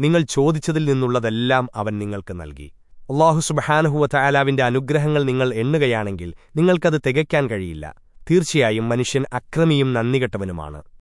നിങ്ങൾ ചോദിച്ചതിൽ നിന്നുള്ളതെല്ലാം അവൻ നിങ്ങൾക്ക് നൽകി. അള്ളാഹു സുബഹാനുഹുവ തയാലാവിന്റെ അനുഗ്രഹങ്ങൾ നിങ്ങൾ എണ്ണുകയാണെങ്കിൽ നിങ്ങൾക്കത് തികയ്ക്കാൻ കഴിയില്ല. തീർച്ചയായും മനുഷ്യൻ അക്രമിയും നന്ദികെട്ടവനുമാണ്.